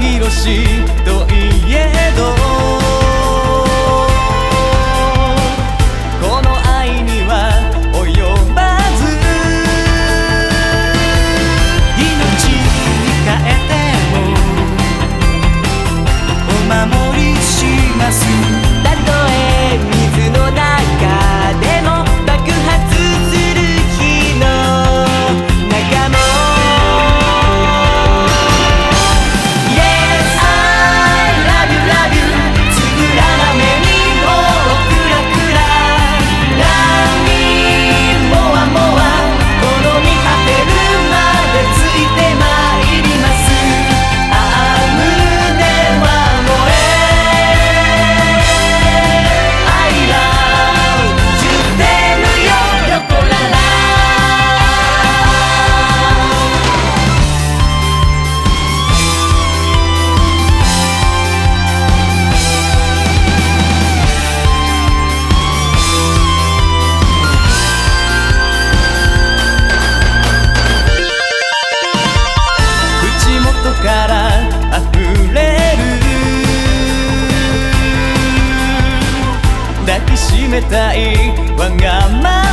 広しといえど。めたいわがまま